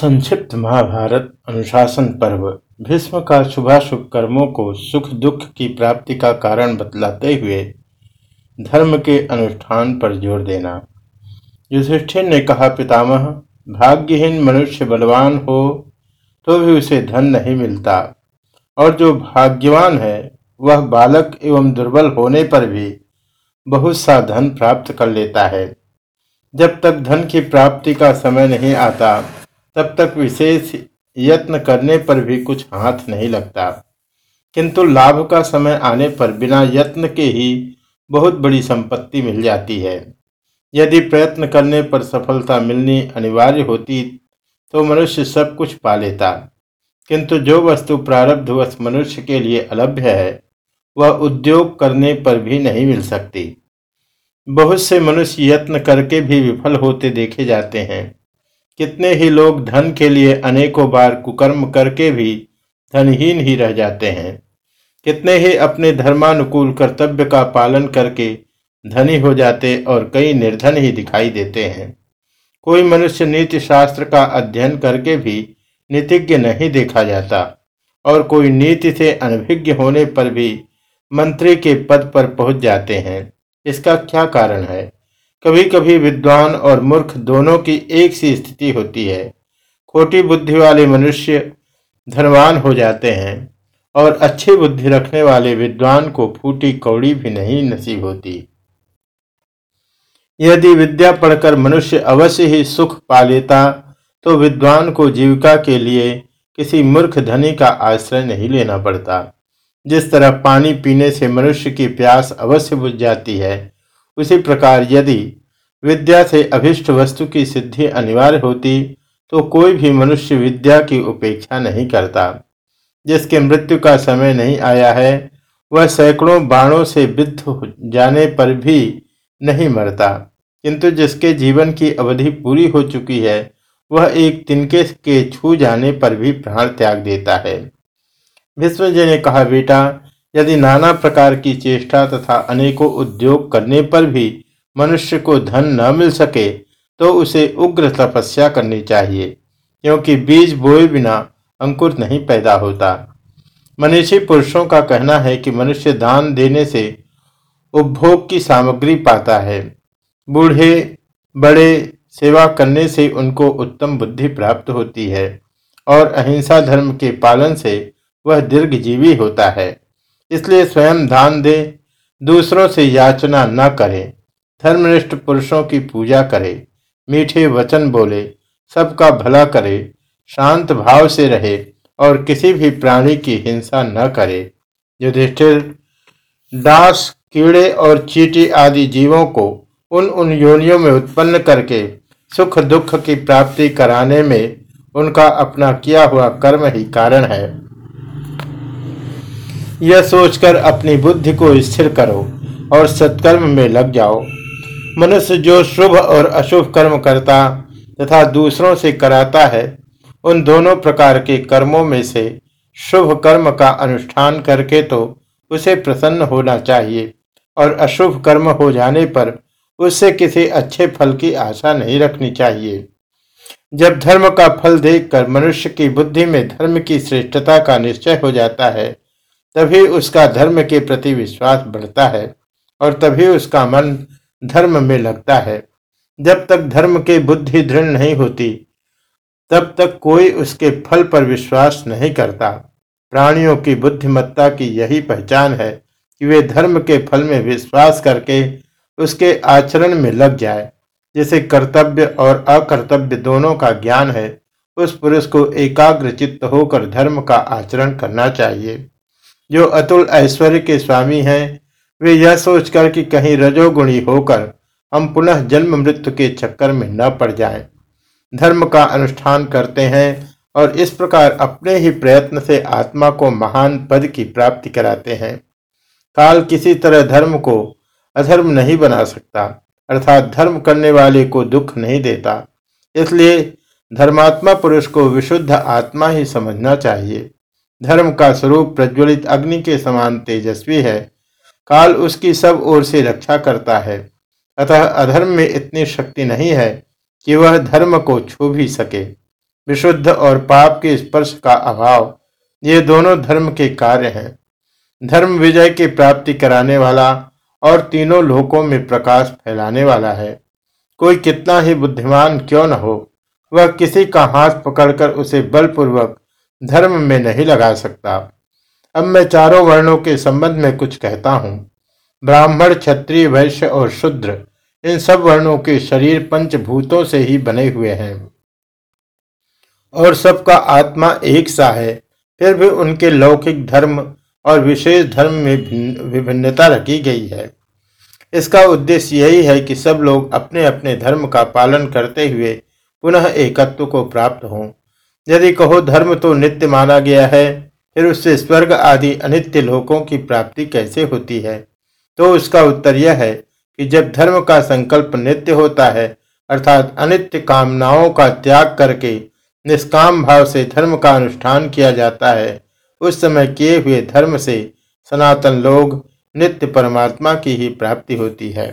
संक्षिप्त महाभारत अनुशासन पर्व। भीष्म का शुभाशुभ कर्मों को सुख दुख की प्राप्ति का कारण बतलाते हुए धर्म के अनुष्ठान पर ज़ोर देना। युधिष्ठिर ने कहा, पितामह, भाग्यहीन मनुष्य बलवान हो तो भी उसे धन नहीं मिलता। और जो भाग्यवान है, वह बालक एवं दुर्बल होने पर भी बहुत सा धन प्राप्त कर लेता है। जब तक धन की प्राप्ति का समय नहीं आता तब तक विशेष यत्न करने पर भी कुछ हाथ नहीं लगता। किंतु लाभ का समय आने पर बिना यत्न के ही बहुत बड़ी संपत्ति मिल जाती है। यदि प्रयत्न करने पर सफलता मिलनी अनिवार्य होती तो मनुष्य सब कुछ पा लेता। किंतु जो वस्तु प्रारब्धवश मनुष्य के लिए अलभ्य है, वह उद्योग करने पर भी नहीं मिल सकती। बहुत से मनुष्य यत्न करके भी विफल होते देखे जाते हैं। कितने ही लोग धन के लिए अनेकों बार कुकर्म करके भी धनहीन ही रह जाते हैं। कितने ही अपने धर्मानुकूल कर्तव्य का पालन करके धनी हो जाते और कई निर्धन ही दिखाई देते हैं। कोई मनुष्य नीति शास्त्र का अध्ययन करके भी नीतिज्ञ नहीं देखा जाता और कोई नीति से अनभिज्ञ होने पर भी मंत्री के पद पर पहुँच जाते हैं। इसका क्या कारण है? कभी कभी विद्वान और मूर्ख दोनों की एक सी स्थिति होती है। खोटी बुद्धि वाले मनुष्य धनवान हो जाते हैं और अच्छी बुद्धि रखने वाले विद्वान को फूटी कौड़ी भी नहीं नसीब होती। यदि विद्या पढ़कर मनुष्य अवश्य ही सुख पा लेता तो विद्वान को जीविका के लिए किसी मूर्ख धनी का आश्रय नहीं लेना पड़ता। जिस तरह पानी पीने से मनुष्य की प्यास अवश्य बुझ जाती है उसी प्रकार यदि विद्या से अभिष्ट वस्तु की सिद्धि अनिवार्य होती तो कोई भी मनुष्य विद्या की उपेक्षा नहीं करता। जिसके मृत्यु का समय नहीं आया है, वह सैकड़ों बाणों से विद्ध जाने पर भी नहीं मरता। किंतु जिसके जीवन की अवधि पूरी हो चुकी है, वह एक तिनके के छू जाने पर भी प्राण त्याग देता है। विश्वजय ने कहा, बेटा यदि नाना प्रकार की चेष्टा तथा अनेकों उद्योग करने पर भी मनुष्य को धन न मिल सके तो उसे उग्र तपस्या करनी चाहिए, क्योंकि बीज बोए बिना अंकुर नहीं पैदा होता। मनीषी पुरुषों का कहना है कि मनुष्य दान देने से उपभोग की सामग्री पाता है। बूढ़े, बड़े सेवा करने से उनको उत्तम बुद्धि प्राप्त होती है, और अहिंसा धर्म के पालन से वह दीर्घजीवी होता है। इसलिए स्वयं दान दे, दूसरों से याचना न करे, धर्मनिष्ठ पुरुषों की पूजा करे, मीठे वचन बोले, सबका भला करे, शांत भाव से रहे और किसी भी प्राणी की हिंसा न करे। युधिष्ठिर दास कीड़े और चीटी आदि जीवों को उन उन योनियों में उत्पन्न करके सुख दुख की प्राप्ति कराने में उनका अपना किया हुआ कर्म ही कारण है। यह सोचकर अपनी बुद्धि को स्थिर करो और सत्कर्म में लग जाओ। मनुष्य जो शुभ और अशुभ कर्म करता तथा दूसरों से कराता है, उन दोनों प्रकार के कर्मों में से शुभ कर्म का अनुष्ठान करके तो उसे प्रसन्न होना चाहिए और अशुभ कर्म हो जाने पर उससे किसी अच्छे फल की आशा नहीं रखनी चाहिए। जब धर्म का फल देखकर मनुष्य की बुद्धि में धर्म की श्रेष्ठता का निश्चय हो जाता है तभी उसका धर्म के प्रति विश्वास बढ़ता है और तभी उसका मन धर्म में लगता है। जब तक धर्म के बुद्धि दृढ़ नहीं होती, तब तक कोई उसके फल पर विश्वास नहीं करता। प्राणियों की बुद्धिमत्ता की यही पहचान है कि वे धर्म के फल में विश्वास करके उसके आचरण में लग जाए, जिसे कर्तव्य और अकर्तव्य दोनों का ज्ञान है। उस पुरुष को एकाग्र चित्त होकर धर्म का आचरण करना चाहिए। जो अतुल ऐश्वर्य के स्वामी हैं वे यह सोचकर कि कहीं रजोगुणी होकर हम पुनः जन्म मृत्यु के चक्कर में न पड़ जाएँ, धर्म का अनुष्ठान करते हैं और इस प्रकार अपने ही प्रयत्न से आत्मा को महान पद की प्राप्ति कराते हैं। काल किसी तरह धर्म को अधर्म नहीं बना सकता अर्थात धर्म करने वाले को दुख नहीं देता। इसलिए धर्मात्मा पुरुष को विशुद्ध आत्मा ही समझना चाहिए। धर्म का स्वरूप प्रज्वलित अग्नि के समान तेजस्वी है। काल उसकी सब ओर से रक्षा करता है। अतः अधर्म में इतनी शक्ति नहीं है कि वह धर्म को छू भी सके। विशुद्ध और पाप के स्पर्श का अभाव, ये दोनों धर्म के कार्य हैं। धर्म विजय की प्राप्ति कराने वाला और तीनों लोकों में प्रकाश फैलाने वाला है। कोई कितना ही बुद्धिमान क्यों न हो, वह किसी का हाथ पकड़कर उसे बलपूर्वक धर्म में नहीं लगा सकता। अब मैं चारों वर्णों के संबंध में कुछ कहता हूँ। ब्राह्मण, क्षत्रिय, वैश्य और शूद्र, इन सब वर्णों के शरीर पंचभूतों से ही बने हुए हैं। और सबका आत्मा एक सा है, फिर भी उनके लौकिक धर्म और विशेष धर्म में विभिन्नता रखी गई है। इसका उद्देश्य यही है कि सब लोग अपने अपने धर्म का पालन करते हुए पुनः एकत्व को प्राप्त हों। यदि कहो धर्म तो नित्य माना गया है, फिर उससे स्वर्ग आदि अनित्य लोकों की प्राप्ति कैसे होती है? तो उसका उत्तर यह है कि जब धर्म का संकल्प नित्य होता है, अर्थात अनित्य कामनाओं का त्याग करके निष्काम भाव से धर्म का अनुष्ठान किया जाता है, उस समय किए हुए धर्म से सनातन लोग नित्य परमात्मा की ही प्राप्ति होती है।